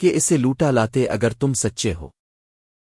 کہ اسے لوٹا لاتے اگر تم سچے ہو۔